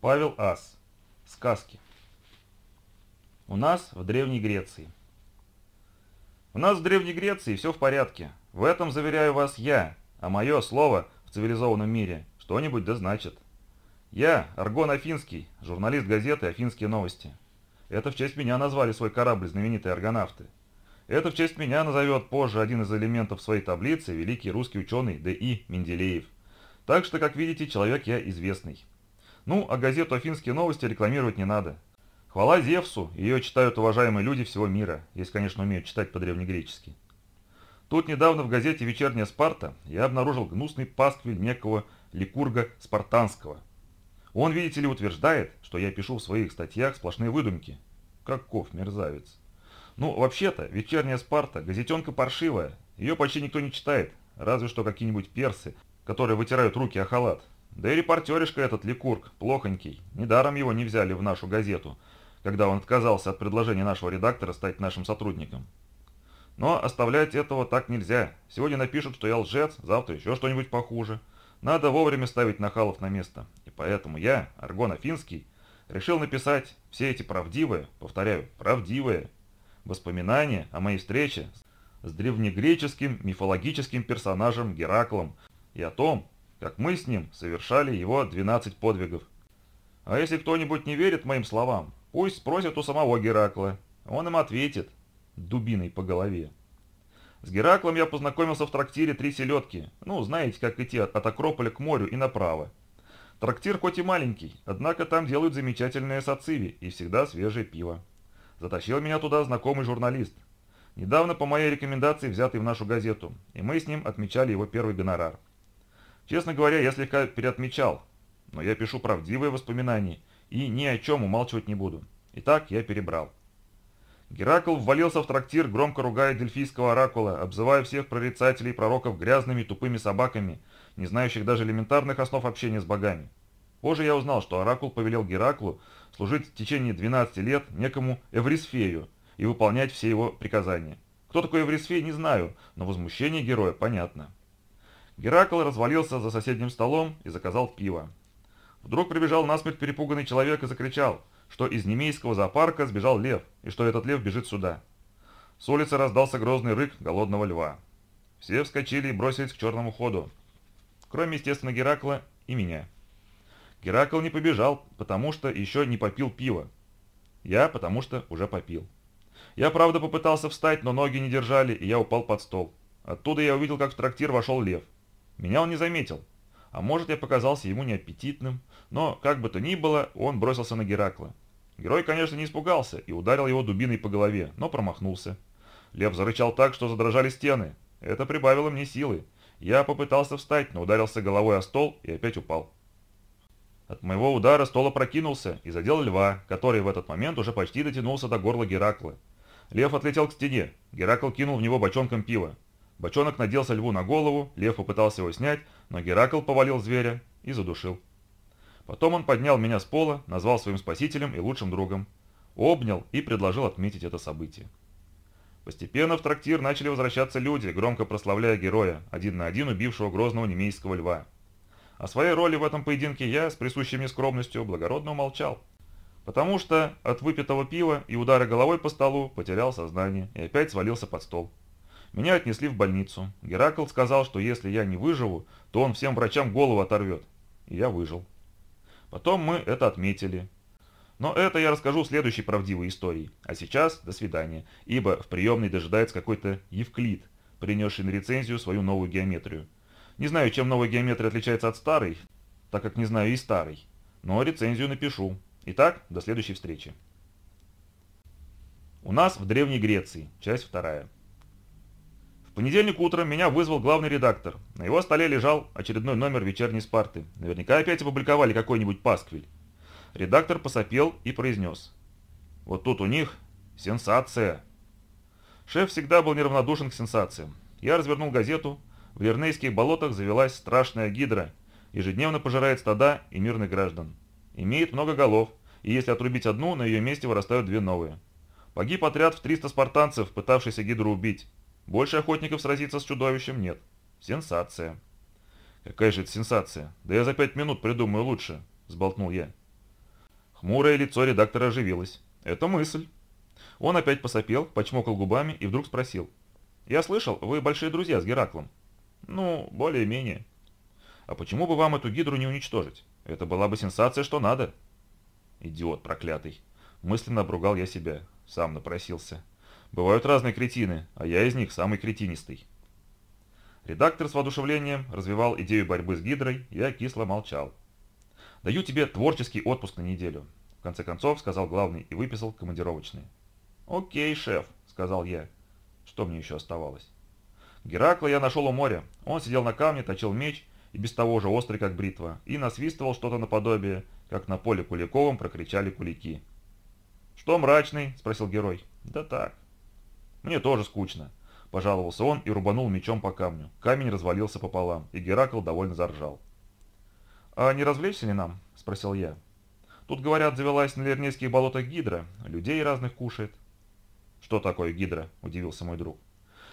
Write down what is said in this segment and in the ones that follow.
Павел Ас. Сказки. У нас в Древней Греции. У нас в Древней Греции все в порядке. В этом заверяю вас я, а мое слово в цивилизованном мире что-нибудь да значит. Я, Аргон Афинский, журналист газеты «Афинские новости». Это в честь меня назвали свой корабль знаменитые аргонавты. Это в честь меня назовет позже один из элементов своей таблицы великий русский ученый Д.И. Менделеев. Так что, как видите, человек я известный. Ну, а газету «Афинские новости» рекламировать не надо. Хвала Зевсу, ее читают уважаемые люди всего мира, если, конечно, умеют читать по-древнегречески. Тут недавно в газете «Вечерняя Спарта» я обнаружил гнусный пасквиль некого Ликурга Спартанского. Он, видите ли, утверждает, что я пишу в своих статьях сплошные выдумки. Каков мерзавец. Ну, вообще-то, «Вечерняя Спарта» газетенка паршивая, ее почти никто не читает, разве что какие-нибудь персы, которые вытирают руки о халат, да и репортеришка этот Ликург, плохонький, недаром его не взяли в нашу газету, когда он отказался от предложения нашего редактора стать нашим сотрудником. Но оставлять этого так нельзя. Сегодня напишут, что я лжец, завтра еще что-нибудь похуже. Надо вовремя ставить нахалов на место. И поэтому я, Аргон Афинский, решил написать все эти правдивые, повторяю, правдивые, воспоминания о моей встрече с древнегреческим мифологическим персонажем Гераклом и о том, как мы с ним совершали его 12 подвигов. А если кто-нибудь не верит моим словам, пусть спросит у самого Геракла. Он им ответит, дубиной по голове. С Гераклом я познакомился в трактире «Три селедки». Ну, знаете, как идти от Акрополя к морю и направо. Трактир хоть и маленький, однако там делают замечательные сациви и всегда свежее пиво. Затащил меня туда знакомый журналист. Недавно по моей рекомендации взятый в нашу газету, и мы с ним отмечали его первый гонорар. Честно говоря, я слегка переотмечал, но я пишу правдивые воспоминания и ни о чем умалчивать не буду. Итак, я перебрал. Геракл ввалился в трактир, громко ругая дельфийского оракула, обзывая всех прорицателей и пророков грязными тупыми собаками, не знающих даже элементарных основ общения с богами. Позже я узнал, что оракул повелел Гераклу служить в течение 12 лет некому Эврисфею и выполнять все его приказания. Кто такой Эврисфей, не знаю, но возмущение героя понятно. Геракл развалился за соседним столом и заказал пиво. Вдруг прибежал насмерть перепуганный человек и закричал, что из немейского зоопарка сбежал лев, и что этот лев бежит сюда. С улицы раздался грозный рык голодного льва. Все вскочили и бросились к черному ходу, кроме, естественно, Геракла и меня. Геракл не побежал, потому что еще не попил пива. Я, потому что уже попил. Я, правда, попытался встать, но ноги не держали, и я упал под стол. Оттуда я увидел, как в трактир вошел лев. Меня он не заметил. А может, я показался ему неаппетитным, но, как бы то ни было, он бросился на Геракла. Герой, конечно, не испугался и ударил его дубиной по голове, но промахнулся. Лев зарычал так, что задрожали стены. Это прибавило мне силы. Я попытался встать, но ударился головой о стол и опять упал. От моего удара стол опрокинулся и задел льва, который в этот момент уже почти дотянулся до горла Геракла. Лев отлетел к стене. Геракл кинул в него бочонком пива. Бочонок наделся льву на голову, лев попытался его снять, но Геракл повалил зверя и задушил. Потом он поднял меня с пола, назвал своим спасителем и лучшим другом, обнял и предложил отметить это событие. Постепенно в трактир начали возвращаться люди, громко прославляя героя, один на один убившего грозного немейского льва. О своей роли в этом поединке я, с присущей мне скромностью, благородно умолчал. Потому что от выпитого пива и удара головой по столу потерял сознание и опять свалился под стол. Меня отнесли в больницу. Геракл сказал, что если я не выживу, то он всем врачам голову оторвет. И я выжил. Потом мы это отметили. Но это я расскажу в следующей правдивой истории. А сейчас до свидания, ибо в приемной дожидается какой-то Евклид, принесший на рецензию свою новую геометрию. Не знаю, чем новая геометрия отличается от старой, так как не знаю и старой. Но рецензию напишу. Итак, до следующей встречи. У нас в Древней Греции, часть вторая понедельник утром меня вызвал главный редактор. На его столе лежал очередной номер вечерней Спарты. Наверняка опять опубликовали какой-нибудь пасквиль. Редактор посопел и произнес. Вот тут у них сенсация. Шеф всегда был неравнодушен к сенсациям. Я развернул газету. В Вернейских болотах завелась страшная гидра. Ежедневно пожирает стада и мирных граждан. Имеет много голов, и если отрубить одну, на ее месте вырастают две новые. Погиб отряд в 300 спартанцев, пытавшийся гидру убить. Больше охотников сразиться с чудовищем нет. Сенсация. Какая же это сенсация? Да я за пять минут придумаю лучше, сболтнул я. Хмурое лицо редактора оживилось. «Это мысль». Он опять посопел, почмокал губами и вдруг спросил. «Я слышал, вы большие друзья с Гераклом». «Ну, более-менее». «А почему бы вам эту гидру не уничтожить? Это была бы сенсация, что надо». «Идиот проклятый!» Мысленно обругал я себя. Сам напросился. Бывают разные кретины, а я из них самый кретинистый. Редактор с воодушевлением развивал идею борьбы с гидрой, я кисло молчал. «Даю тебе творческий отпуск на неделю», — в конце концов сказал главный и выписал командировочные. «Окей, шеф», — сказал я. Что мне еще оставалось? Геракла я нашел у моря. Он сидел на камне, точил меч, и без того же острый, как бритва, и насвистывал что-то наподобие, как на поле Куликовым прокричали кулики. «Что мрачный?» – спросил герой. «Да так». «Мне тоже скучно», – пожаловался он и рубанул мечом по камню. Камень развалился пополам, и Геракл довольно заржал. «А не развлечься ли нам?» – спросил я. «Тут, говорят, завелась на Лернейских болотах гидра, людей разных кушает». «Что такое гидра?» – удивился мой друг.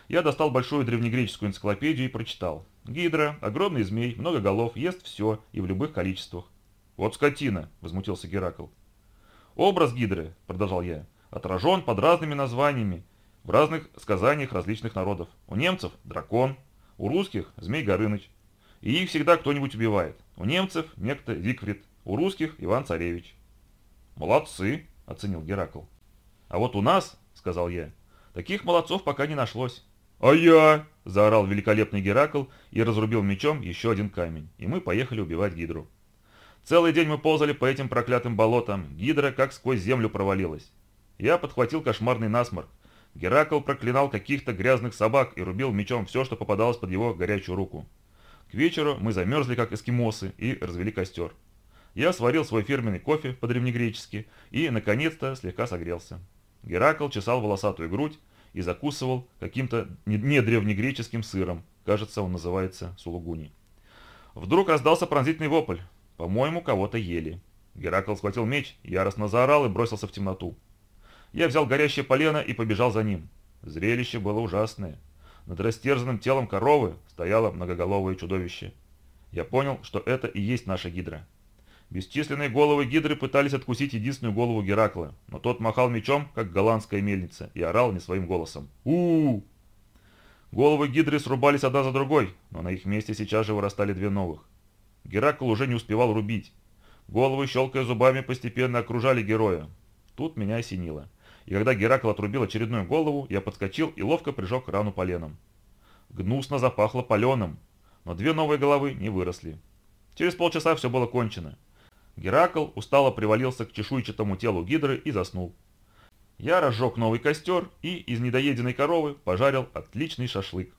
Я достал большую древнегреческую энциклопедию и прочитал. Гидра, огромный змей, много голов, ест все и в любых количествах. «Вот скотина!» – возмутился Геракл. «Образ гидры», – продолжал я, – отражен под разными названиями в разных сказаниях различных народов. У немцев – дракон, у русских – змей Горыныч. И их всегда кто-нибудь убивает. У немцев – некто Викфрид, у русских – Иван-Царевич. «Молодцы!» – оценил Геракл. «А вот у нас, – сказал я, – таких молодцов пока не нашлось. «А я!» – заорал великолепный Геракл и разрубил мечом еще один камень, и мы поехали убивать Гидру. Целый день мы ползали по этим проклятым болотам, Гидра как сквозь землю провалилась. Я подхватил кошмарный насморк. Геракл проклинал каких-то грязных собак и рубил мечом все, что попадалось под его горячую руку. К вечеру мы замерзли, как эскимосы, и развели костер. Я сварил свой фирменный кофе по-древнегречески и, наконец-то, слегка согрелся. Геракл чесал волосатую грудь, и закусывал каким-то недревнегреческим сыром. Кажется, он называется сулугуни. Вдруг раздался пронзительный вопль. По-моему, кого-то ели. Геракл схватил меч, яростно заорал и бросился в темноту. Я взял горящее полено и побежал за ним. Зрелище было ужасное. Над растерзанным телом коровы стояло многоголовое чудовище. Я понял, что это и есть наша гидра. Бесчисленные головы гидры пытались откусить единственную голову Геракла, но тот махал мечом, как голландская мельница, и орал не своим голосом. у у! Головы гидры срубались одна за другой, но на их месте сейчас же вырастали две новых. Геракл уже не успевал рубить. Головы, щелкая зубами, постепенно окружали героя. Тут меня осенило. И когда Геракл отрубил очередную голову, я подскочил и ловко прижег рану поленом. Гнусно запахло паленым, но две новые головы не выросли. Через полчаса все было кончено. Геракл устало привалился к чешуйчатому телу гидры и заснул. Я разжег новый костер и из недоеденной коровы пожарил отличный шашлык.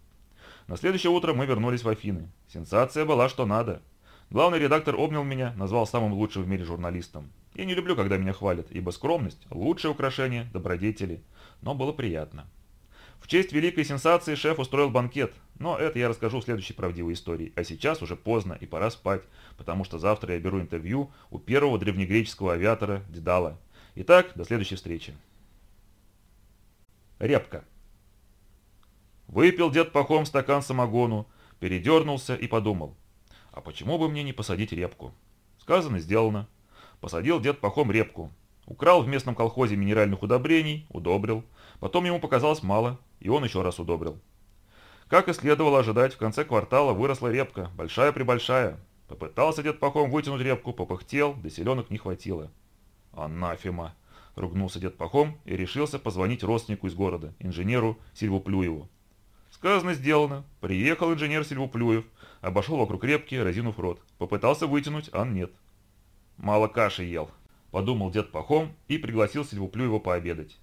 На следующее утро мы вернулись в Афины. Сенсация была что надо. Главный редактор обнял меня, назвал самым лучшим в мире журналистом. Я не люблю, когда меня хвалят, ибо скромность – лучшее украшение добродетели, но было приятно. В честь великой сенсации шеф устроил банкет, но это я расскажу в следующей правдивой истории. А сейчас уже поздно и пора спать, потому что завтра я беру интервью у первого древнегреческого авиатора Дедала. Итак, до следующей встречи. Репка. Выпил дед пахом стакан самогону, передернулся и подумал, а почему бы мне не посадить репку? Сказано, сделано. Посадил дед пахом репку. Украл в местном колхозе минеральных удобрений, удобрил. Потом ему показалось мало, и он еще раз удобрил. Как и следовало ожидать, в конце квартала выросла репка, большая-пребольшая. Попытался дед Пахом вытянуть репку, попыхтел, да селенок не хватило. «Анафема!» – ругнулся дед Пахом и решился позвонить родственнику из города, инженеру Сильвуплюеву. Сказано, сделано. Приехал инженер Сильвуплюев, обошел вокруг репки, разинув рот. Попытался вытянуть, а нет. «Мало каши ел», – подумал дед Пахом и пригласил Сильвуплюева пообедать.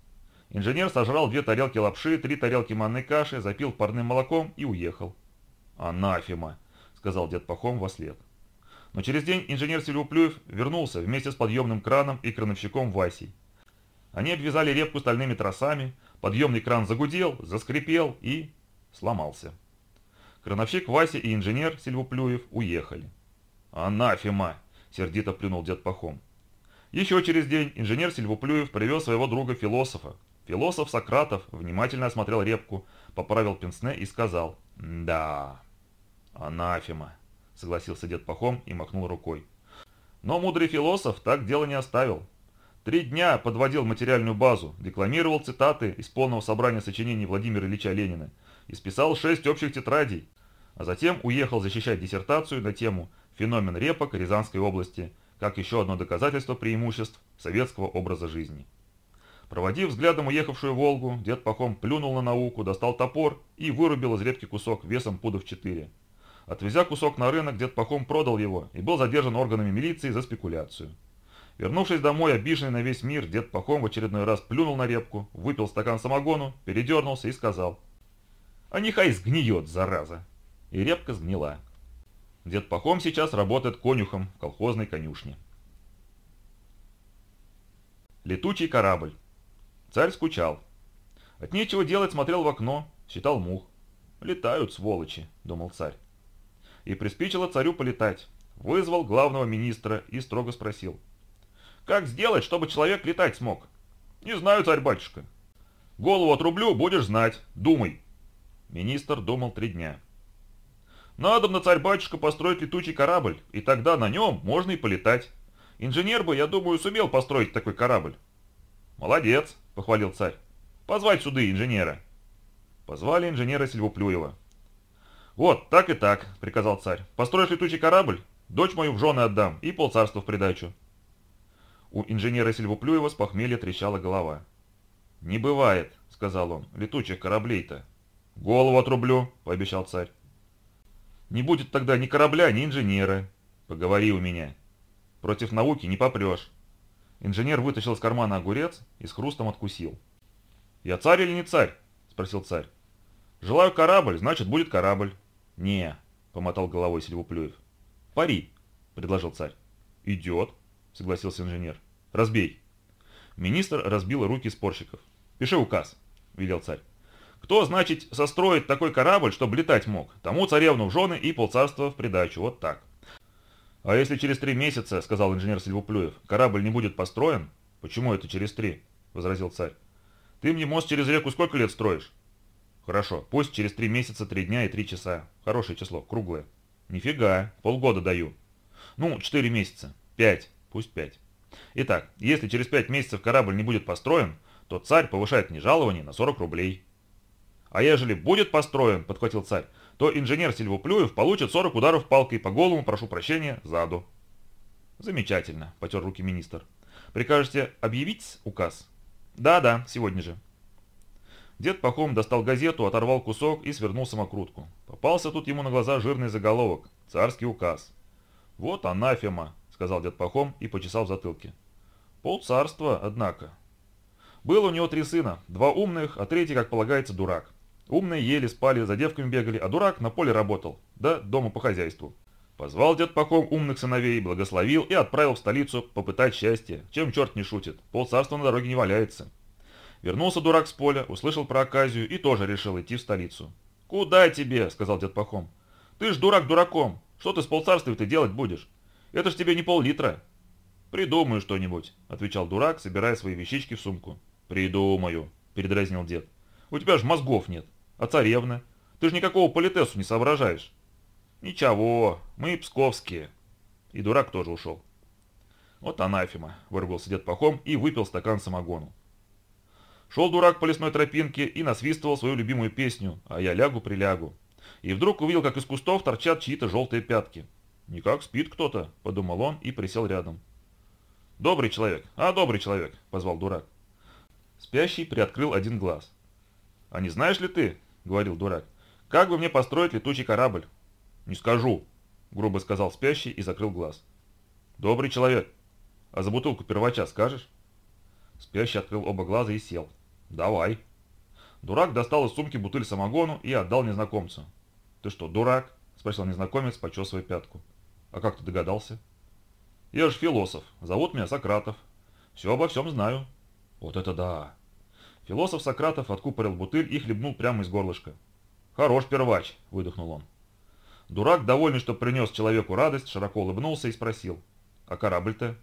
Инженер сожрал две тарелки лапши, три тарелки манной каши, запил парным молоком и уехал. «Анафема», — сказал дед Пахом во след. Но через день инженер Сильвуплюев вернулся вместе с подъемным краном и крановщиком Васей. Они обвязали репку стальными тросами, подъемный кран загудел, заскрипел и сломался. Крановщик Вася и инженер Сильвуплюев уехали. «Анафема!» – сердито плюнул дед Пахом. Еще через день инженер Сильвуплюев привез своего друга-философа, Философ Сократов внимательно осмотрел репку, поправил пенсне и сказал «Да, анафема», согласился дед Пахом и махнул рукой. Но мудрый философ так дело не оставил. Три дня подводил материальную базу, декламировал цитаты из полного собрания сочинений Владимира Ильича Ленина и списал шесть общих тетрадей, а затем уехал защищать диссертацию на тему «Феномен репок Рязанской области» как еще одно доказательство преимуществ советского образа жизни. Проводив взглядом уехавшую «Волгу», дед Пахом плюнул на науку, достал топор и вырубил из репки кусок весом пудов 4. Отвезя кусок на рынок, дед Пахом продал его и был задержан органами милиции за спекуляцию. Вернувшись домой, обиженный на весь мир, дед Пахом в очередной раз плюнул на репку, выпил стакан самогону, передернулся и сказал «А нехай сгниет, зараза!» И репка сгнила. Дед Пахом сейчас работает конюхом в колхозной конюшне. Летучий корабль. Царь скучал. От нечего делать смотрел в окно, считал мух. «Летают, сволочи», — думал царь. И приспичило царю полетать. Вызвал главного министра и строго спросил — как сделать, чтобы человек летать смог? Не знаю, царь-батюшка. Голову отрублю, будешь знать. Думай. Министр думал три дня. Надо на царь-батюшка построить летучий корабль, и тогда на нем можно и полетать. Инженер бы, я думаю, сумел построить такой корабль. Молодец, похвалил царь. Позвать сюда инженера. Позвали инженера Сильвуплюева. «Вот, так и так», — приказал царь. «Построишь летучий корабль, дочь мою в жены отдам и полцарства в придачу». У инженера Сильвуплюева с похмелья трещала голова. «Не бывает», — сказал он, — «летучих кораблей-то». «Голову отрублю», — пообещал царь. «Не будет тогда ни корабля, ни инженера. Поговори у меня. Против науки не попрешь». Инженер вытащил из кармана огурец и с хрустом откусил. «Я царь или не царь?» – спросил царь. «Желаю корабль, значит, будет корабль». «Не», – помотал головой Сильвуплюев. «Пари», – предложил царь. «Идет», – согласился инженер. «Разбей». Министр разбил руки спорщиков. «Пиши указ», – велел царь. «Кто, значит, состроит такой корабль, чтобы летать мог? Тому царевну в жены и полцарства в придачу. Вот так». «А если через три месяца, — сказал инженер Сильвуплюев, — корабль не будет построен?» «Почему это через три?» — возразил царь. «Ты мне мост через реку сколько лет строишь?» «Хорошо, пусть через три месяца, три дня и три часа. Хорошее число, круглое». «Нифига, полгода даю». «Ну, четыре месяца. Пять. Пусть пять. Итак, если через пять месяцев корабль не будет построен, то царь повышает мне жалование на 40 рублей. А ежели будет построен, подхватил царь, то инженер Сильвуплюев получит 40 ударов палкой по голому, прошу прощения, заду. Замечательно, потер руки министр. Прикажете объявить указ? Да-да, сегодня же. Дед Пахом достал газету, оторвал кусок и свернул самокрутку. Попался тут ему на глаза жирный заголовок «Царский указ». Вот анафема, сказал дед Пахом и почесал в затылке. Пол царства, однако. Было у него три сына, два умных, а третий, как полагается, дурак. Умные ели, спали, за девками бегали, а дурак на поле работал, да дома по хозяйству. Позвал дед Пахом умных сыновей, благословил и отправил в столицу попытать счастье. Чем черт не шутит, пол царства на дороге не валяется. Вернулся дурак с поля, услышал про оказию и тоже решил идти в столицу. «Куда тебе?» – сказал дед Пахом. «Ты ж дурак дураком. Что ты с полцарствия-то делать будешь? Это ж тебе не пол-литра». «Придумаю что-нибудь», — отвечал дурак, собирая свои вещички в сумку. «Придумаю», — передразнил дед. «У тебя ж мозгов нет. А царевна? Ты ж никакого политесу не соображаешь». «Ничего, мы псковские». И дурак тоже ушел. «Вот анафема», — выругался дед Пахом и выпил стакан самогону. Шел дурак по лесной тропинке и насвистывал свою любимую песню «А я лягу-прилягу». И вдруг увидел, как из кустов торчат чьи-то желтые пятки. «Никак спит кто-то», — подумал он и присел рядом. «Добрый человек, а, добрый человек», — позвал дурак. Спящий приоткрыл один глаз. «А не знаешь ли ты, — говорил дурак, — как бы мне построить летучий корабль?» «Не скажу», — грубо сказал спящий и закрыл глаз. «Добрый человек, а за бутылку первача скажешь?» Спящий открыл оба глаза и сел. «Давай». Дурак достал из сумки бутыль самогону и отдал незнакомцу. «Ты что, дурак?» – спросил незнакомец, почесывая пятку. «А как ты догадался?» «Я же философ. Зовут меня Сократов. Все обо всем знаю». «Вот это да!» Философ Сократов откупорил бутыль и хлебнул прямо из горлышка. «Хорош первач!» – выдохнул он. Дурак, довольный, что принес человеку радость, широко улыбнулся и спросил. «А корабль-то?»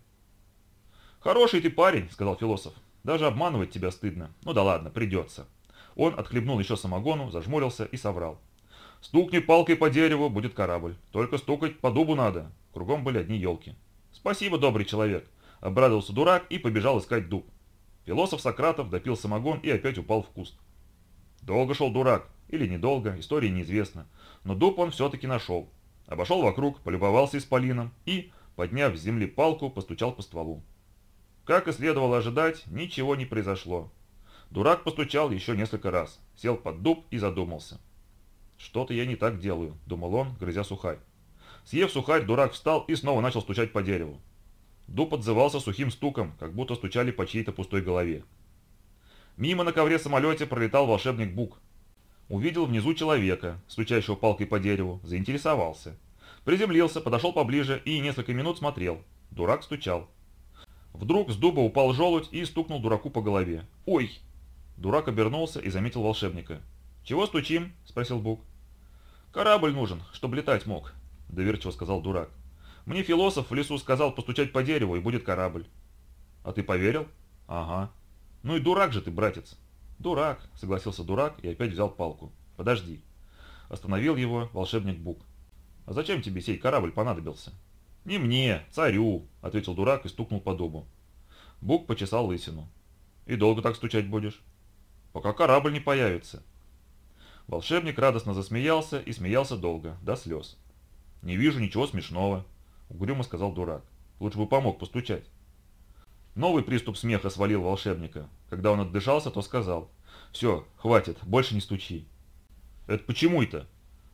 «Хороший ты парень», – сказал философ. «Даже обманывать тебя стыдно. Ну да ладно, придется». Он отхлебнул еще самогону, зажмурился и соврал. Стукни палкой по дереву, будет корабль. Только стукать по дубу надо. Кругом были одни елки. Спасибо, добрый человек. Обрадовался дурак и побежал искать дуб. Философ Сократов допил самогон и опять упал в куст. Долго шел дурак, или недолго, история неизвестна, но дуб он все-таки нашел. Обошел вокруг, полюбовался исполином и, подняв с земли палку, постучал по стволу. Как и следовало ожидать, ничего не произошло. Дурак постучал еще несколько раз, сел под дуб и задумался. «Что-то я не так делаю», — думал он, грызя сухарь. Съев сухарь, дурак встал и снова начал стучать по дереву. Дуб отзывался сухим стуком, как будто стучали по чьей-то пустой голове. Мимо на ковре самолете пролетал волшебник Бук. Увидел внизу человека, стучащего палкой по дереву, заинтересовался. Приземлился, подошел поближе и несколько минут смотрел. Дурак стучал. Вдруг с дуба упал желудь и стукнул дураку по голове. «Ой!» Дурак обернулся и заметил волшебника. «Чего стучим?» – спросил Бук. «Корабль нужен, чтобы летать мог», – доверчиво сказал дурак. «Мне философ в лесу сказал постучать по дереву, и будет корабль». «А ты поверил?» «Ага». «Ну и дурак же ты, братец». «Дурак», – согласился дурак и опять взял палку. «Подожди». Остановил его волшебник Бук. «А зачем тебе сей корабль понадобился?» «Не мне, царю», — ответил дурак и стукнул по дубу. Бук почесал лысину. «И долго так стучать будешь?» «Пока корабль не появится». Волшебник радостно засмеялся и смеялся долго, до слез. «Не вижу ничего смешного», — угрюмо сказал дурак. «Лучше бы помог постучать». Новый приступ смеха свалил волшебника. Когда он отдышался, то сказал. «Все, хватит, больше не стучи». «Это почему это?»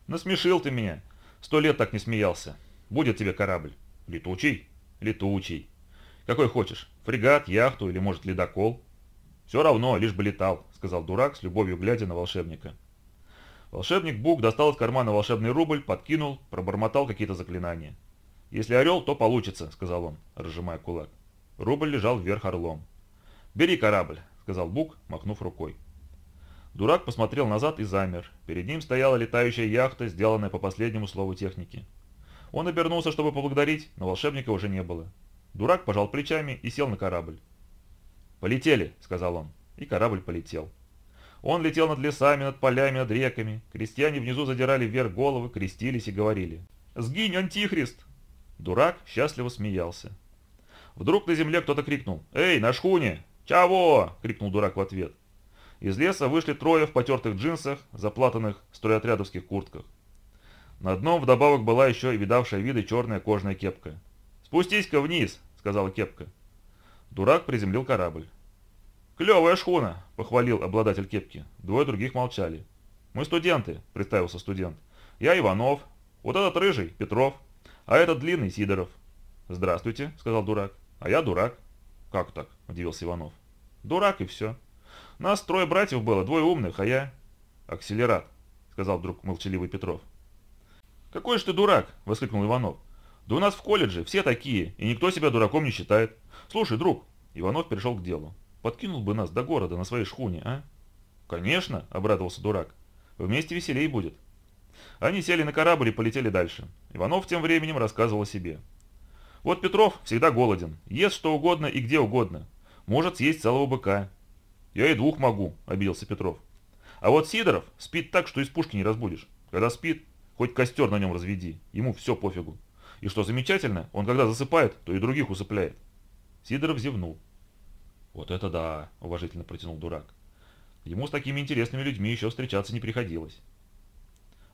«Насмешил ты меня. Сто лет так не смеялся. Будет тебе корабль. Летучий? Летучий. Какой хочешь? Фрегат, яхту или, может, ледокол? Все равно, лишь бы летал, сказал дурак с любовью глядя на волшебника. Волшебник Бук достал из кармана волшебный рубль, подкинул, пробормотал какие-то заклинания. «Если орел, то получится», — сказал он, разжимая кулак. Рубль лежал вверх орлом. «Бери корабль», — сказал Бук, махнув рукой. Дурак посмотрел назад и замер. Перед ним стояла летающая яхта, сделанная по последнему слову техники. Он обернулся, чтобы поблагодарить, но волшебника уже не было. Дурак пожал плечами и сел на корабль. «Полетели», — сказал он, и корабль полетел. Он летел над лесами, над полями, над реками. Крестьяне внизу задирали вверх головы, крестились и говорили. «Сгинь, антихрист!» Дурак счастливо смеялся. Вдруг на земле кто-то крикнул. «Эй, на шхуне!» «Чего?» — крикнул дурак в ответ. Из леса вышли трое в потертых джинсах, заплатанных стройотрядовских куртках. На одном вдобавок была еще и видавшая виды черная кожаная кепка. «Спустись-ка вниз», — сказала кепка. Дурак приземлил корабль. «Клевая шхуна», — похвалил обладатель кепки. Двое других молчали. «Мы студенты», — представился студент. «Я Иванов. Вот этот рыжий — Петров. А этот длинный — Сидоров». «Здравствуйте», — сказал дурак. «А я дурак». «Как так?» — удивился Иванов. «Дурак и все. Нас трое братьев было, двое умных, а я...» «Акселерат», — сказал вдруг молчаливый Петров. «Какой же ты дурак!» – воскликнул Иванов. «Да у нас в колледже все такие, и никто себя дураком не считает. Слушай, друг!» Иванов перешел к делу. «Подкинул бы нас до города на своей шхуне, а?» «Конечно!» – обрадовался дурак. «Вместе веселей будет». Они сели на корабль и полетели дальше. Иванов тем временем рассказывал о себе. «Вот Петров всегда голоден, ест что угодно и где угодно. Может съесть целого быка». «Я и двух могу», – обиделся Петров. «А вот Сидоров спит так, что из пушки не разбудишь. Когда спит, Хоть костер на нем разведи, ему все пофигу. И что замечательно, он когда засыпает, то и других усыпляет. Сидоров зевнул. «Вот это да!» – уважительно протянул дурак. Ему с такими интересными людьми еще встречаться не приходилось.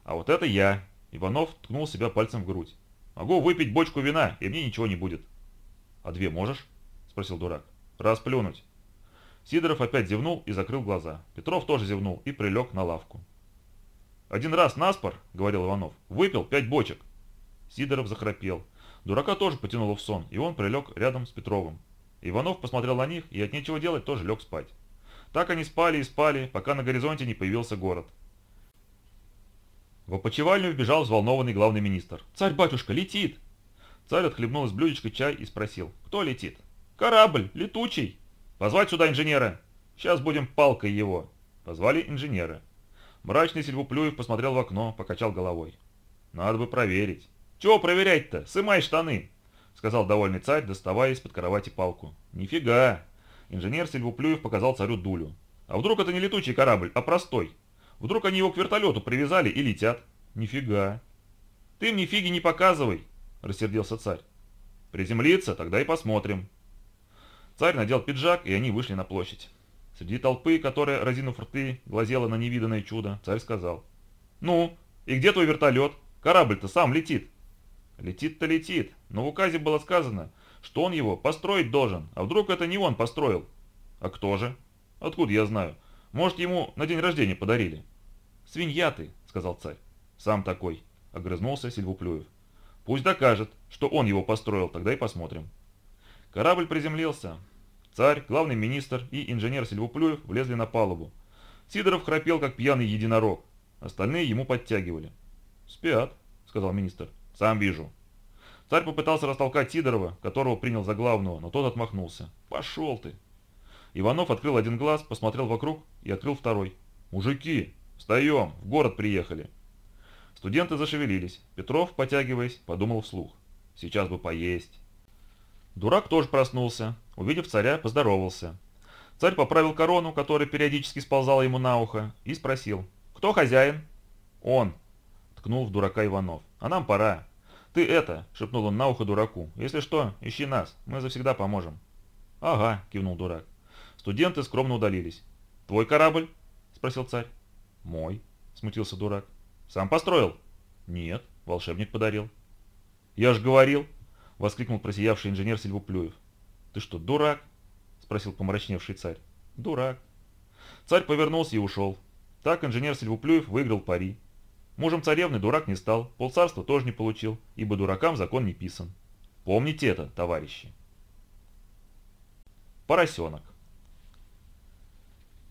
«А вот это я!» – Иванов ткнул себя пальцем в грудь. «Могу выпить бочку вина, и мне ничего не будет». «А две можешь?» – спросил дурак. «Раз плюнуть». Сидоров опять зевнул и закрыл глаза. Петров тоже зевнул и прилег на лавку. «Один раз наспор», — говорил Иванов, — «выпил пять бочек». Сидоров захрапел. Дурака тоже потянуло в сон, и он прилег рядом с Петровым. Иванов посмотрел на них и от нечего делать тоже лег спать. Так они спали и спали, пока на горизонте не появился город. В опочивальню вбежал взволнованный главный министр. «Царь-батюшка, летит!» Царь отхлебнул из блюдечка чай и спросил. «Кто летит?» «Корабль, летучий!» «Позвать сюда инженера!» «Сейчас будем палкой его!» Позвали инженера. Мрачный Сильвуплюев посмотрел в окно, покачал головой. «Надо бы проверить». «Чего проверять-то? Сымай штаны!» Сказал довольный царь, доставая из-под кровати палку. «Нифига!» Инженер Сильвуплюев показал царю дулю. «А вдруг это не летучий корабль, а простой? Вдруг они его к вертолету привязали и летят?» «Нифига!» «Ты мне фиги не показывай!» – рассердился царь. «Приземлиться, тогда и посмотрим». Царь надел пиджак, и они вышли на площадь. Среди толпы, которая, разинув рты, глазела на невиданное чудо, царь сказал. «Ну, и где твой вертолет? Корабль-то сам летит». «Летит-то летит, но в указе было сказано, что он его построить должен, а вдруг это не он построил?» «А кто же?» «Откуда я знаю? Может, ему на день рождения подарили?» «Свинья ты», — сказал царь. «Сам такой», — огрызнулся Сильвуплюев. «Пусть докажет, что он его построил, тогда и посмотрим». Корабль приземлился. Царь, главный министр и инженер Сильвуплюев влезли на палубу. Сидоров храпел, как пьяный единорог. Остальные ему подтягивали. «Спят», — сказал министр. «Сам вижу». Царь попытался растолкать Сидорова, которого принял за главного, но тот отмахнулся. «Пошел ты!» Иванов открыл один глаз, посмотрел вокруг и открыл второй. «Мужики, встаем, в город приехали!» Студенты зашевелились. Петров, потягиваясь, подумал вслух. «Сейчас бы поесть». Дурак тоже проснулся. Увидев царя, поздоровался. Царь поправил корону, которая периодически сползала ему на ухо, и спросил. «Кто хозяин?» «Он», — ткнул в дурака Иванов. «А нам пора. Ты это», — шепнул он на ухо дураку. «Если что, ищи нас, мы завсегда поможем». «Ага», — кивнул дурак. Студенты скромно удалились. «Твой корабль?» — спросил царь. «Мой», — смутился дурак. «Сам построил?» «Нет, волшебник подарил». «Я ж говорил», — воскликнул просиявший инженер Сильвуплюев. «Ты что, дурак?» – спросил помрачневший царь. «Дурак». Царь повернулся и ушел. Так инженер Сильвуплюев выиграл пари. Мужем царевны дурак не стал, полцарства тоже не получил, ибо дуракам закон не писан. Помните это, товарищи. Поросенок.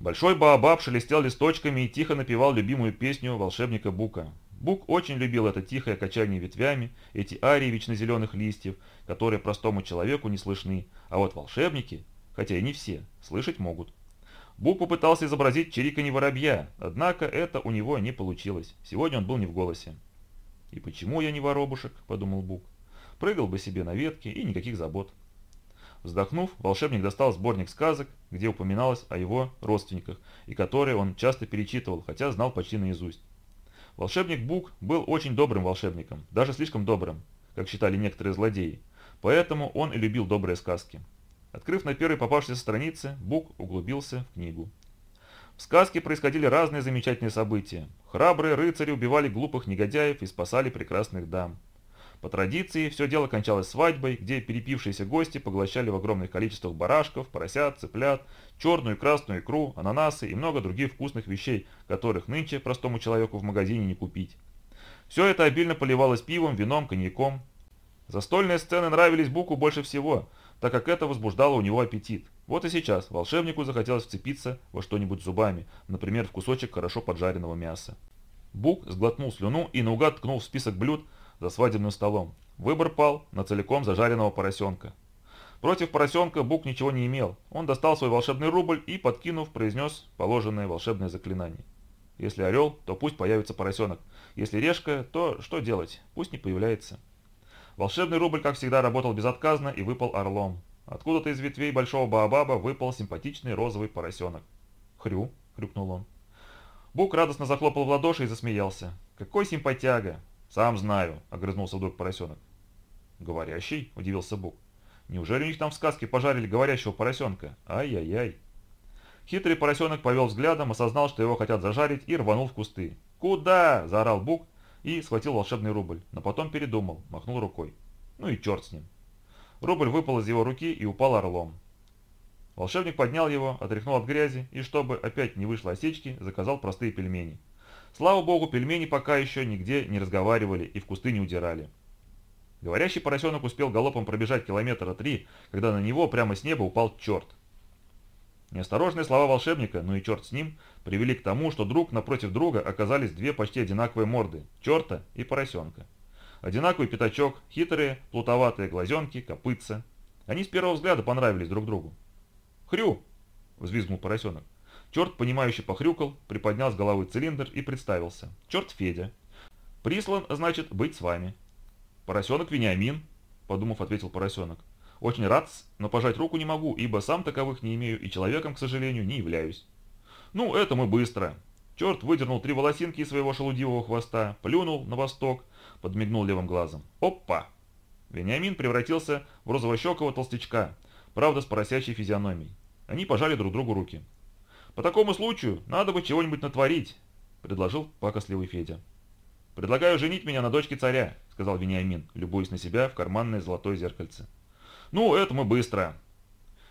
Большой Баобаб шелестел листочками и тихо напевал любимую песню волшебника Бука. Бук очень любил это тихое качание ветвями, эти арии вечно зеленых листьев, которые простому человеку не слышны, а вот волшебники, хотя и не все, слышать могут. Бук попытался изобразить чириканье воробья, однако это у него не получилось. Сегодня он был не в голосе. «И почему я не воробушек?» – подумал Бук. «Прыгал бы себе на ветке и никаких забот». Вздохнув, волшебник достал сборник сказок, где упоминалось о его родственниках, и которые он часто перечитывал, хотя знал почти наизусть. Волшебник Бук был очень добрым волшебником, даже слишком добрым, как считали некоторые злодеи, поэтому он и любил добрые сказки. Открыв на первой попавшейся странице, Бук углубился в книгу. В сказке происходили разные замечательные события. Храбрые рыцари убивали глупых негодяев и спасали прекрасных дам. По традиции, все дело кончалось свадьбой, где перепившиеся гости поглощали в огромных количествах барашков, поросят, цыплят, черную и красную икру, ананасы и много других вкусных вещей, которых нынче простому человеку в магазине не купить. Все это обильно поливалось пивом, вином, коньяком. Застольные сцены нравились Буку больше всего, так как это возбуждало у него аппетит. Вот и сейчас волшебнику захотелось вцепиться во что-нибудь зубами, например, в кусочек хорошо поджаренного мяса. Бук сглотнул слюну и наугад ткнул в список блюд, за свадебным столом. Выбор пал на целиком зажаренного поросенка. Против поросенка Бук ничего не имел. Он достал свой волшебный рубль и, подкинув, произнес положенное волшебное заклинание. Если орел, то пусть появится поросенок. Если решка, то что делать? Пусть не появляется. Волшебный рубль, как всегда, работал безотказно и выпал орлом. Откуда-то из ветвей большого баобаба выпал симпатичный розовый поросенок. «Хрю!» — хрюкнул он. Бук радостно захлопал в ладоши и засмеялся. «Какой симпатяга! «Сам знаю», — огрызнулся вдруг поросенок. «Говорящий?» — удивился Бук. «Неужели у них там в сказке пожарили говорящего поросенка? Ай-яй-яй!» Хитрый поросенок повел взглядом, осознал, что его хотят зажарить, и рванул в кусты. «Куда?» – заорал Бук и схватил волшебный рубль, но потом передумал, махнул рукой. Ну и черт с ним. Рубль выпал из его руки и упал орлом. Волшебник поднял его, отряхнул от грязи и, чтобы опять не вышло осечки, заказал простые пельмени. Слава богу, пельмени пока еще нигде не разговаривали и в кусты не удирали. Говорящий поросенок успел галопом пробежать километра три, когда на него прямо с неба упал черт. Неосторожные слова волшебника, ну и черт с ним, привели к тому, что друг напротив друга оказались две почти одинаковые морды – черта и поросенка. Одинаковый пятачок, хитрые, плутоватые глазенки, копытца. Они с первого взгляда понравились друг другу. «Хрю!» – взвизгнул поросенок. Черт, понимающе похрюкал, приподнял с головы цилиндр и представился. Черт Федя. Прислан, значит, быть с вами. Поросенок Вениамин, подумав, ответил поросенок. Очень рад, но пожать руку не могу, ибо сам таковых не имею и человеком, к сожалению, не являюсь. Ну, это мы быстро. Черт выдернул три волосинки из своего шелудивого хвоста, плюнул на восток, подмигнул левым глазом. Опа! Вениамин превратился в розовощекого толстячка, правда с поросячей физиономией. Они пожали друг другу руки. «По такому случаю надо бы чего-нибудь натворить», — предложил пакостливый Федя. «Предлагаю женить меня на дочке царя», — сказал Вениамин, любуясь на себя в карманное золотое зеркальце. «Ну, это мы быстро».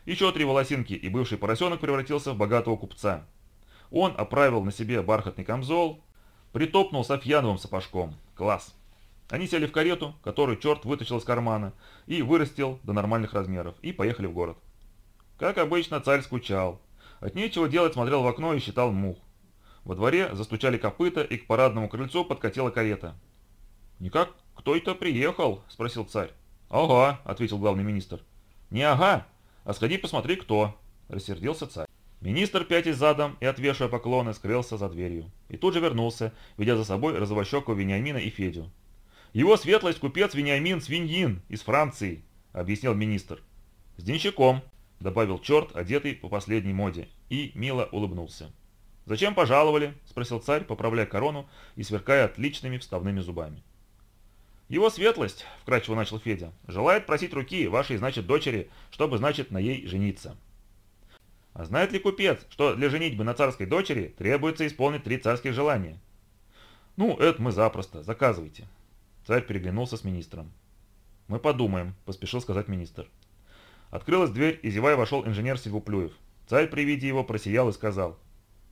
Еще три волосинки, и бывший поросенок превратился в богатого купца. Он оправил на себе бархатный камзол, притопнул Софьяновым сапожком. Класс. Они сели в карету, которую черт вытащил из кармана, и вырастил до нормальных размеров, и поехали в город. Как обычно, царь скучал. От нечего делать смотрел в окно и считал мух. Во дворе застучали копыта, и к парадному крыльцу подкатила карета. «Никак кто это приехал?» – спросил царь. «Ага», – ответил главный министр. «Не ага, а сходи посмотри, кто», – рассердился царь. Министр, пятясь задом и отвешивая поклоны, скрылся за дверью. И тут же вернулся, ведя за собой розовощекого Вениамина и Федю. «Его светлость купец Вениамин Свиньин из Франции», — объяснил министр. «С денщиком», — добавил черт, одетый по последней моде, и мило улыбнулся. «Зачем пожаловали?» — спросил царь, поправляя корону и сверкая отличными вставными зубами. «Его светлость», — вкратчиво начал Федя, — «желает просить руки вашей, значит, дочери, чтобы, значит, на ей жениться». «А знает ли купец, что для женитьбы на царской дочери требуется исполнить три царских желания?» «Ну, это мы запросто, заказывайте», Царь переглянулся с министром. «Мы подумаем», – поспешил сказать министр. Открылась дверь, и зевая вошел инженер Сильвуплюев. Царь при виде его просиял и сказал.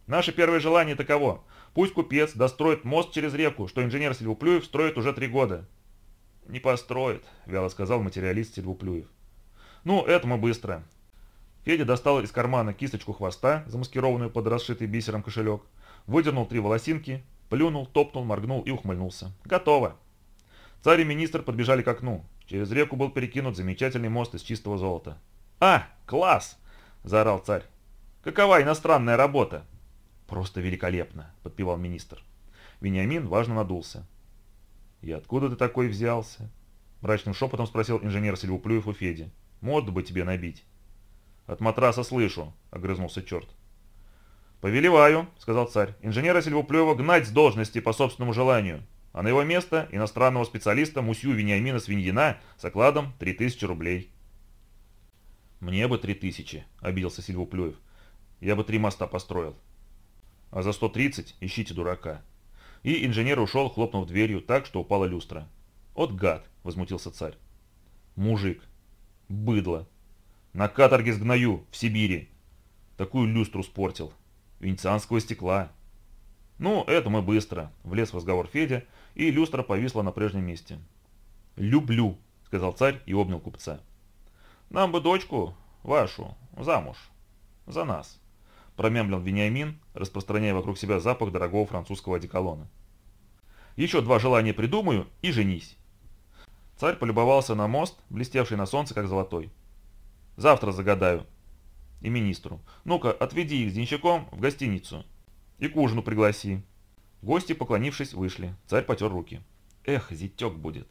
«Наше первое желание таково. Пусть купец достроит мост через реку, что инженер Сильвуплюев строит уже три года». «Не построит», – вяло сказал материалист Сильвуплюев. «Ну, это мы быстро». Федя достал из кармана кисточку хвоста, замаскированную под расшитый бисером кошелек, выдернул три волосинки, плюнул, топнул, моргнул и ухмыльнулся. «Готово!» Царь и министр подбежали к окну. Через реку был перекинут замечательный мост из чистого золота. «А, класс!» – заорал царь. «Какова иностранная работа?» «Просто великолепно!» – подпевал министр. Вениамин важно надулся. «И откуда ты такой взялся?» – мрачным шепотом спросил инженер Сильвуплюев у Феди. «Морду бы тебе набить». «От матраса слышу», – огрызнулся черт. «Повелеваю», – сказал царь, – «инженера Сильвуплюева гнать с должности по собственному желанию а на его место иностранного специалиста Мусью Вениамина Свиньина с окладом 3000 рублей. «Мне бы 3000», — обиделся Сильвуплюев. «Я бы три моста построил». «А за 130 ищите дурака». И инженер ушел, хлопнув дверью так, что упала люстра. «От гад!» — возмутился царь. «Мужик! Быдло! На каторге сгною, в Сибири! Такую люстру спортил! Венецианского стекла!» «Ну, это мы быстро», — влез в разговор Федя, и люстра повисла на прежнем месте. «Люблю», — сказал царь и обнял купца. «Нам бы дочку вашу замуж. За нас», — промямлил Вениамин, распространяя вокруг себя запах дорогого французского одеколона. «Еще два желания придумаю и женись». Царь полюбовался на мост, блестевший на солнце, как золотой. «Завтра загадаю». И министру. «Ну-ка, отведи их с денщиком в гостиницу. И к ужину пригласи. Гости, поклонившись, вышли. Царь потер руки. Эх, зятек будет.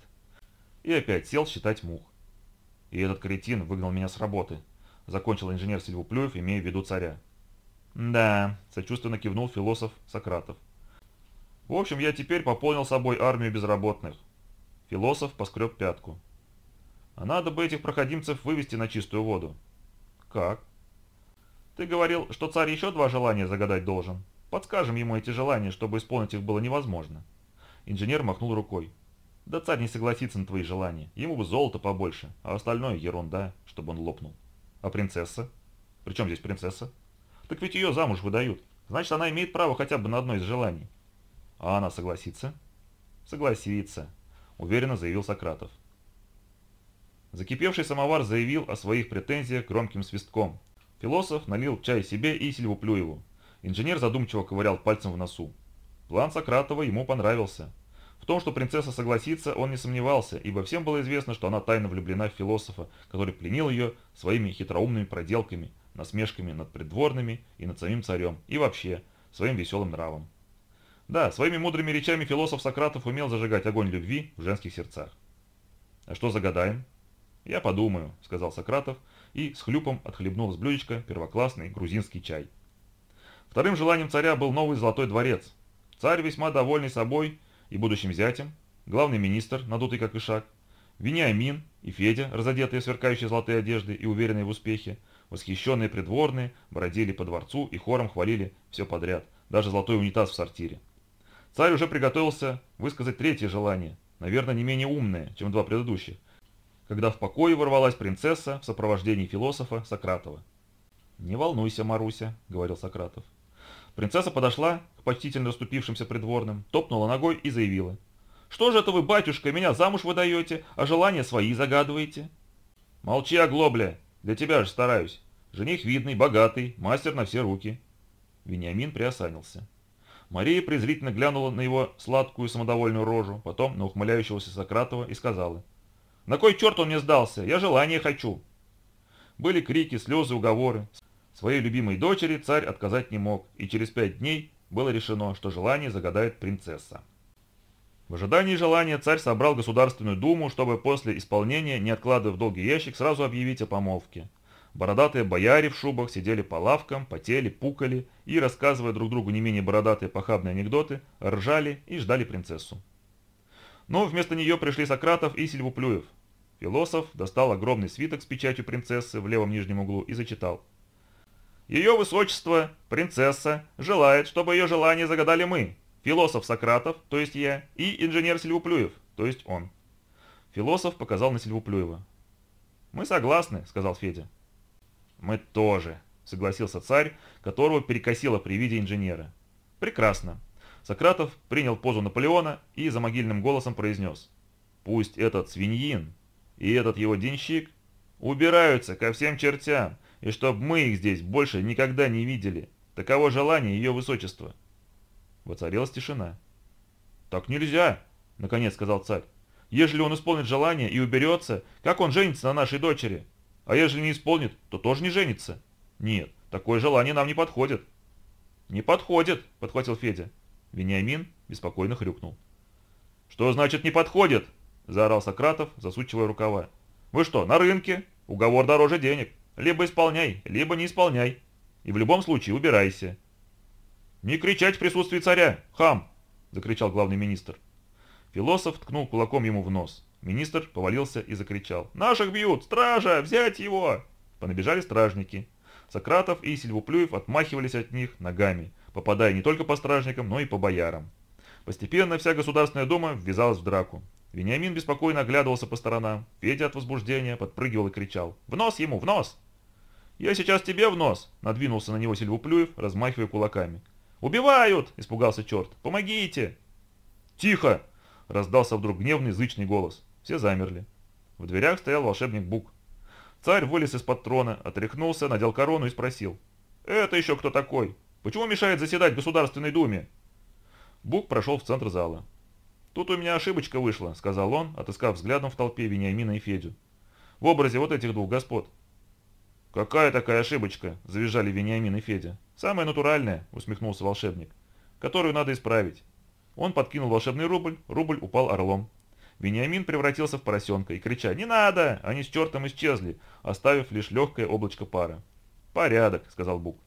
И опять сел считать мух. И этот кретин выгнал меня с работы. Закончил инженер Сильвуплюев, имея в виду царя. Да, сочувственно кивнул философ Сократов. В общем, я теперь пополнил собой армию безработных. Философ поскреб пятку. А надо бы этих проходимцев вывести на чистую воду. Как? Ты говорил, что царь еще два желания загадать должен. Подскажем ему эти желания, чтобы исполнить их было невозможно. Инженер махнул рукой. Да царь не согласится на твои желания. Ему бы золота побольше, а остальное ерунда, чтобы он лопнул. А принцесса? Причем здесь принцесса? Так ведь ее замуж выдают. Значит, она имеет право хотя бы на одно из желаний. А она согласится? Согласится, уверенно заявил Сократов. Закипевший самовар заявил о своих претензиях громким свистком. Философ налил чай себе и Сильвуплюеву, Инженер задумчиво ковырял пальцем в носу. План Сократова ему понравился. В том, что принцесса согласится, он не сомневался, ибо всем было известно, что она тайно влюблена в философа, который пленил ее своими хитроумными проделками, насмешками над придворными и над самим царем, и вообще, своим веселым нравом. Да, своими мудрыми речами философ Сократов умел зажигать огонь любви в женских сердцах. «А что загадаем?» «Я подумаю», — сказал Сократов, и с хлюпом отхлебнул с блюдечка первоклассный грузинский чай. Вторым желанием царя был новый золотой дворец. Царь, весьма довольный собой и будущим зятем, главный министр, надутый как ишак, Вениамин и Федя, разодетые в сверкающие золотые одежды и уверенные в успехе, восхищенные придворные, бродили по дворцу и хором хвалили все подряд, даже золотой унитаз в сортире. Царь уже приготовился высказать третье желание, наверное, не менее умное, чем два предыдущих, когда в покое ворвалась принцесса в сопровождении философа Сократова. «Не волнуйся, Маруся», — говорил Сократов. Принцесса подошла к почтительно расступившимся придворным, топнула ногой и заявила. «Что же это вы, батюшка, меня замуж выдаете, а желания свои загадываете?» «Молчи, оглобля, для тебя же стараюсь. Жених видный, богатый, мастер на все руки». Вениамин приосанился. Мария презрительно глянула на его сладкую самодовольную рожу, потом на ухмыляющегося Сократова и сказала. «На кой черт он мне сдался? Я желание хочу!» Были крики, слезы, уговоры. Своей любимой дочери царь отказать не мог, и через пять дней было решено, что желание загадает принцесса. В ожидании желания царь собрал Государственную Думу, чтобы после исполнения, не откладывая в долгий ящик, сразу объявить о помолвке. Бородатые бояре в шубах сидели по лавкам, потели, пукали и, рассказывая друг другу не менее бородатые похабные анекдоты, ржали и ждали принцессу. Но вместо нее пришли Сократов и Сильвуплюев. Философ достал огромный свиток с печатью принцессы в левом нижнем углу и зачитал. «Ее высочество, принцесса, желает, чтобы ее желание загадали мы, философ Сократов, то есть я, и инженер Сильвуплюев, то есть он». Философ показал на Сильвуплюева. «Мы согласны», — сказал Федя. «Мы тоже», — согласился царь, которого перекосило при виде инженера. «Прекрасно». Сократов принял позу Наполеона и за могильным голосом произнес. «Пусть этот свиньин и этот его денщик убираются ко всем чертям, и чтоб мы их здесь больше никогда не видели. Таково желание ее высочества». Воцарилась тишина. «Так нельзя», — наконец сказал царь. «Ежели он исполнит желание и уберется, как он женится на нашей дочери?» А если не исполнит, то тоже не женится. Нет, такое желание нам не подходит. Не подходит, подхватил Федя. Вениамин беспокойно хрюкнул. Что значит не подходит? Заорал Сократов, засучивая рукава. Вы что, на рынке? Уговор дороже денег. Либо исполняй, либо не исполняй. И в любом случае убирайся. Не кричать в присутствии царя, хам! Закричал главный министр. Философ ткнул кулаком ему в нос. Министр повалился и закричал. «Наших бьют! Стража! Взять его!» Понабежали стражники. Сократов и Сильвуплюев отмахивались от них ногами, попадая не только по стражникам, но и по боярам. Постепенно вся Государственная Дума ввязалась в драку. Вениамин беспокойно оглядывался по сторонам. Федя от возбуждения подпрыгивал и кричал. «В нос ему! В нос!» «Я сейчас тебе в нос!» – надвинулся на него Сильвуплюев, размахивая кулаками. «Убивают!» – испугался черт. «Помогите!» «Тихо!» – раздался вдруг гневный зычный голос. Все замерли. В дверях стоял волшебник Бук. Царь вылез из-под трона, отряхнулся, надел корону и спросил. «Это еще кто такой? Почему мешает заседать в Государственной Думе?» Бук прошел в центр зала. «Тут у меня ошибочка вышла», — сказал он, отыскав взглядом в толпе Вениамина и Федю. «В образе вот этих двух господ». «Какая такая ошибочка?» – завизжали Вениамин и Федя. «Самая натуральная», – усмехнулся волшебник, – «которую надо исправить». Он подкинул волшебный рубль, рубль упал орлом. Вениамин превратился в поросенка и, крича «Не надо!», они с чертом исчезли, оставив лишь легкое облачко пара. «Порядок», — сказал Бук.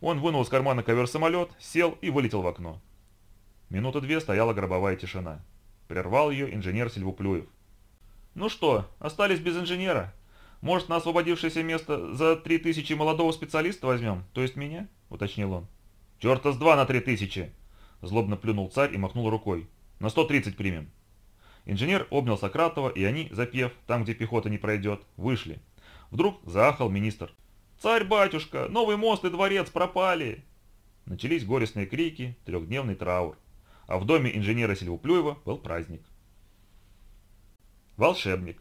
Он вынул из кармана ковер-самолет, сел и вылетел в окно. Минута две стояла гробовая тишина. Прервал ее инженер Сильвуплюев. «Ну что, остались без инженера? Может, на освободившееся место за три тысячи молодого специалиста возьмем, то есть меня?» — уточнил он. «Черта с два на три тысячи!» Злобно плюнул царь и махнул рукой. «На сто тридцать примем». Инженер обнял Сократова, и они, запев «Там, где пехота не пройдет», вышли. Вдруг заахал министр. «Царь-батюшка, новый мост и дворец пропали!» Начались горестные крики, трехдневный траур. А в доме инженера Сильвуплюева был праздник. Волшебник.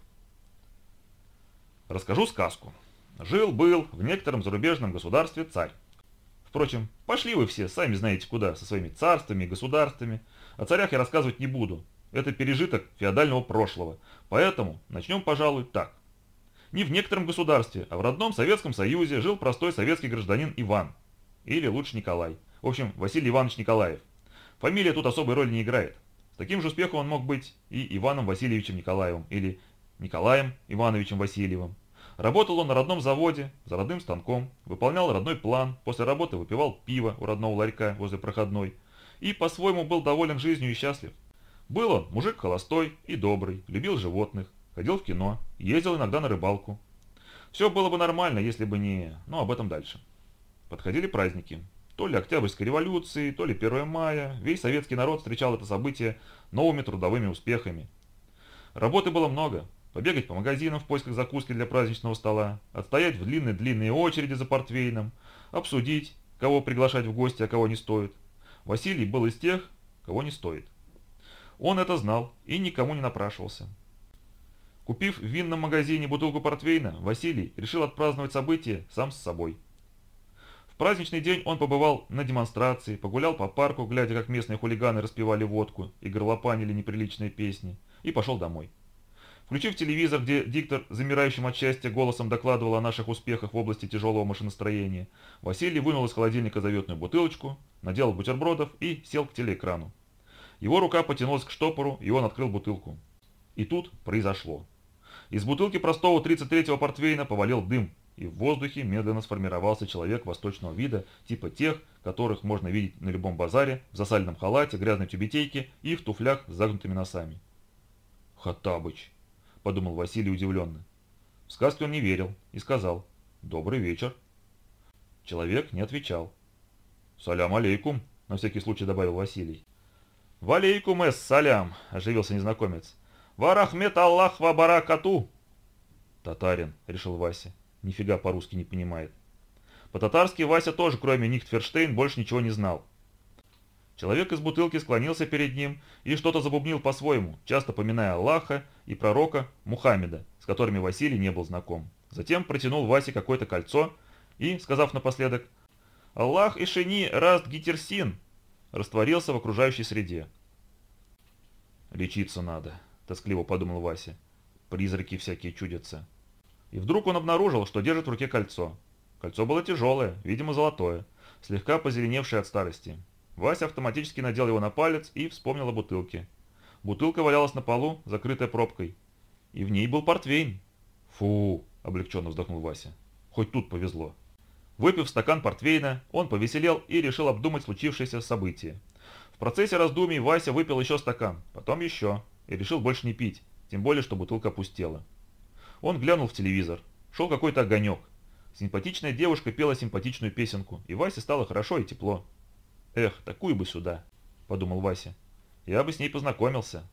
Расскажу сказку. Жил-был в некотором зарубежном государстве царь. Впрочем, пошли вы все, сами знаете куда, со своими царствами и государствами. О царях я рассказывать не буду, это пережиток феодального прошлого. Поэтому начнем, пожалуй, так. Не в некотором государстве, а в родном Советском Союзе жил простой советский гражданин Иван. Или лучше Николай. В общем, Василий Иванович Николаев. Фамилия тут особой роли не играет. С таким же успехом он мог быть и Иваном Васильевичем Николаевым, или Николаем Ивановичем Васильевым. Работал он на родном заводе, за родным станком, выполнял родной план, после работы выпивал пиво у родного ларька возле проходной и по-своему был доволен жизнью и счастлив. Был он мужик холостой и добрый, любил животных. ходил в кино, ездил иногда на рыбалку. Все было бы нормально, если бы не... Ну, об этом дальше. Подходили праздники. То ли Октябрьской революции, то ли 1 мая. Весь советский народ встречал это событие новыми трудовыми успехами. Работы было много. Побегать по магазинам в поисках закуски для праздничного стола, отстоять в длинные-длинные очереди за портвейном, обсудить, кого приглашать в гости, а кого не стоит. Василий был из тех, кого не стоит. Он это знал и никому не напрашивался. Купив в винном магазине бутылку портвейна, Василий решил отпраздновать событие сам с собой. В праздничный день он побывал на демонстрации, погулял по парку, глядя, как местные хулиганы распевали водку и горлопанили неприличные песни, и пошел домой. Включив телевизор, где диктор, замирающим от счастья, голосом докладывал о наших успехах в области тяжелого машиностроения, Василий вынул из холодильника заветную бутылочку, наделал бутербродов и сел к телеэкрану. Его рука потянулась к штопору, и он открыл бутылку. И тут произошло. Из бутылки простого 33-го портвейна повалил дым, и в воздухе медленно сформировался человек восточного вида, типа тех, которых можно видеть на любом базаре, в засаленном халате, грязной тюбетейке и в туфлях с загнутыми носами. «Хаттабыч», — подумал Василий удивленно. В сказке он не верил и сказал «Добрый вечер». Человек не отвечал. «Салям алейкум», — на всякий случай добавил Василий. «Валейкум эс салям», — оживился незнакомец. «Варахмет Аллах ва баракату!» «Татарин», — решил Вася. Нифига по-русски не понимает. По-татарски Вася тоже, кроме Нихтферштейн, больше ничего не знал. Человек из бутылки склонился перед ним и что-то забубнил по-своему, часто поминая Аллаха и пророка Мухаммеда, с которыми Василий не был знаком. Затем протянул Васе какое-то кольцо и, сказав напоследок «Аллах и шени раст гитерсин», растворился в окружающей среде. «Лечиться надо», – тоскливо подумал Вася. «Призраки всякие чудятся». И вдруг он обнаружил, что держит в руке кольцо. Кольцо было тяжелое, видимо золотое, слегка позеленевшее от старости. Вася автоматически надел его на палец и вспомнил о бутылке. Бутылка валялась на полу, закрытая пробкой. И в ней был портвейн. «Фу!» – облегченно вздохнул Вася. «Хоть тут повезло». Выпив стакан портвейна, он повеселел и решил обдумать случившееся событие. В процессе раздумий Вася выпил еще стакан, потом еще, и решил больше не пить, тем более, что бутылка опустела. Он глянул в телевизор. Шел какой-то огонек. Симпатичная девушка пела симпатичную песенку, и Васе стало хорошо и тепло. «Эх, такую бы сюда», – подумал Вася. «Я бы с ней познакомился».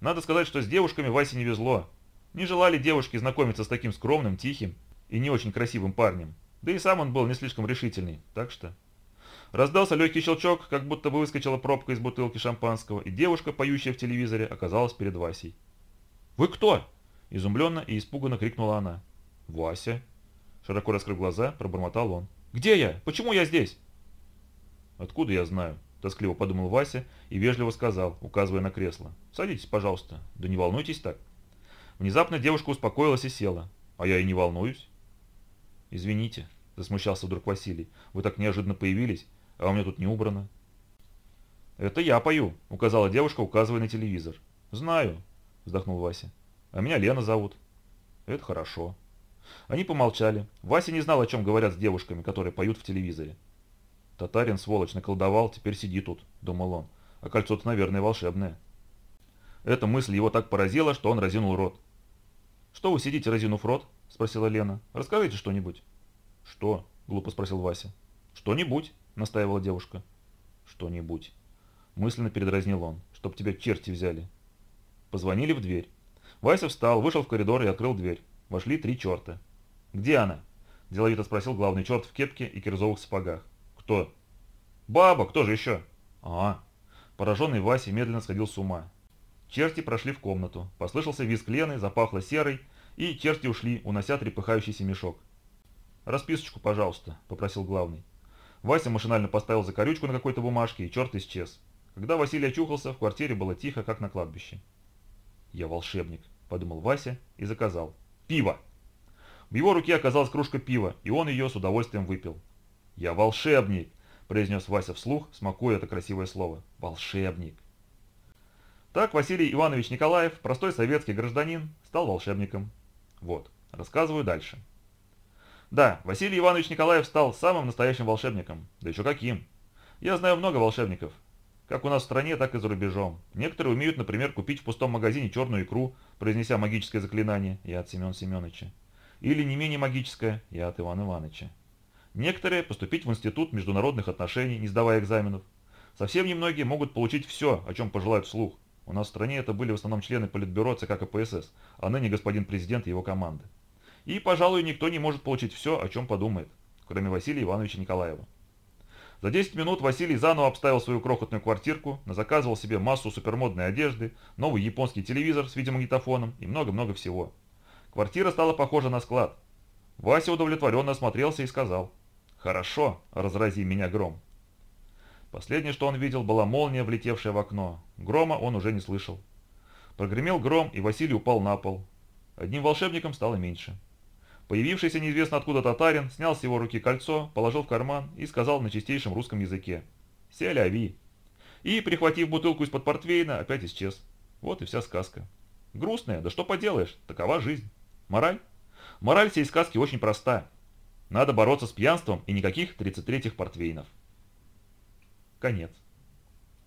Надо сказать, что с девушками Васе не везло. Не желали девушки знакомиться с таким скромным, тихим и не очень красивым парнем. Да и сам он был не слишком решительный, так что... Раздался легкий щелчок, как будто бы выскочила пробка из бутылки шампанского, и девушка, поющая в телевизоре, оказалась перед Васей. «Вы кто?» – изумленно и испуганно крикнула она. «Вася!» – широко раскрыв глаза, пробормотал он. «Где я? Почему я здесь?» «Откуда я знаю?» – тоскливо подумал Вася и вежливо сказал, указывая на кресло. «Садитесь, пожалуйста. Да не волнуйтесь так». Внезапно девушка успокоилась и села. «А я и не волнуюсь». «Извините», – засмущался вдруг Василий. «Вы так неожиданно появились, а у меня тут не убрано». «Это я пою», – указала девушка, указывая на телевизор. «Знаю», – вздохнул Вася. «А меня Лена зовут». «Это хорошо». Они помолчали. Вася не знал, о чем говорят с девушками, которые поют в телевизоре. «Татарин, сволочь, наколдовал, теперь сиди тут», – думал он. «А кольцо-то, наверное, волшебное». Эта мысль его так поразила, что он разинул рот. «Что вы сидите, разинув рот?» – спросила Лена. «Расскажите что-нибудь». «Что?» – глупо спросил Вася. «Что-нибудь», – настаивала девушка. «Что-нибудь». Мысленно передразнил он, чтоб тебя черти взяли. Позвонили в дверь. Вася встал, вышел в коридор и открыл дверь. Вошли три черта. «Где она?» – деловито спросил главный черт в кепке и кирзовых сапогах. «Кто?» «Баба, кто же еще?» «А». Пораженный Вася медленно сходил с ума. Черти прошли в комнату. Послышался визг Лены, запахло серой, и черти ушли, унося трепыхающийся мешок. «Расписочку, пожалуйста», – попросил главный. Вася машинально поставил закорючку на какой-то бумажке, и черт исчез. Когда Василий очухался, в квартире было тихо, как на кладбище. «Я волшебник», – подумал Вася и заказал. «Пиво!» В его руке оказалась кружка пива, и он ее с удовольствием выпил. «Я волшебник!» – произнес Вася вслух, смакуя это красивое слово. «Волшебник!» Так Василий Иванович Николаев, простой советский гражданин, стал волшебником. Вот, рассказываю дальше. Да, Василий Иванович Николаев стал самым настоящим волшебником. Да еще каким. Я знаю много волшебников. Как у нас в стране, так и за рубежом. Некоторые умеют, например, купить в пустом магазине черную икру, произнеся магическое заклинание «Я от Семена Семеновича». Или не менее магическое «Я от Ивана Ивановича». Некоторые поступить в Институт международных отношений, не сдавая экзаменов. Совсем немногие могут получить все, о чем пожелают вслух. У нас в стране это были в основном члены Политбюро ЦК КПСС, а ныне господин президент и его команды. И, пожалуй, никто не может получить все, о чем подумает, кроме Василия Ивановича Николаева. За 10 минут Василий заново обставил свою крохотную квартирку, заказывал себе массу супермодной одежды, новый японский телевизор с видеомагнитофоном и много-много всего. Квартира стала похожа на склад. Вася удовлетворенно осмотрелся и сказал, «Хорошо, разрази меня гром». Последнее, что он видел, была молния, влетевшая в окно. Грома он уже не слышал. Прогремел гром, и Василий упал на пол. Одним волшебником стало меньше. Появившийся неизвестно откуда татарин снял с его руки кольцо, положил в карман и сказал на чистейшем русском языке «Селяви». И, прихватив бутылку из-под портвейна, опять исчез. Вот и вся сказка. Грустная, да что поделаешь, такова жизнь. Мораль? Мораль всей сказки очень проста. Надо бороться с пьянством и никаких 33-х портвейнов. Конец.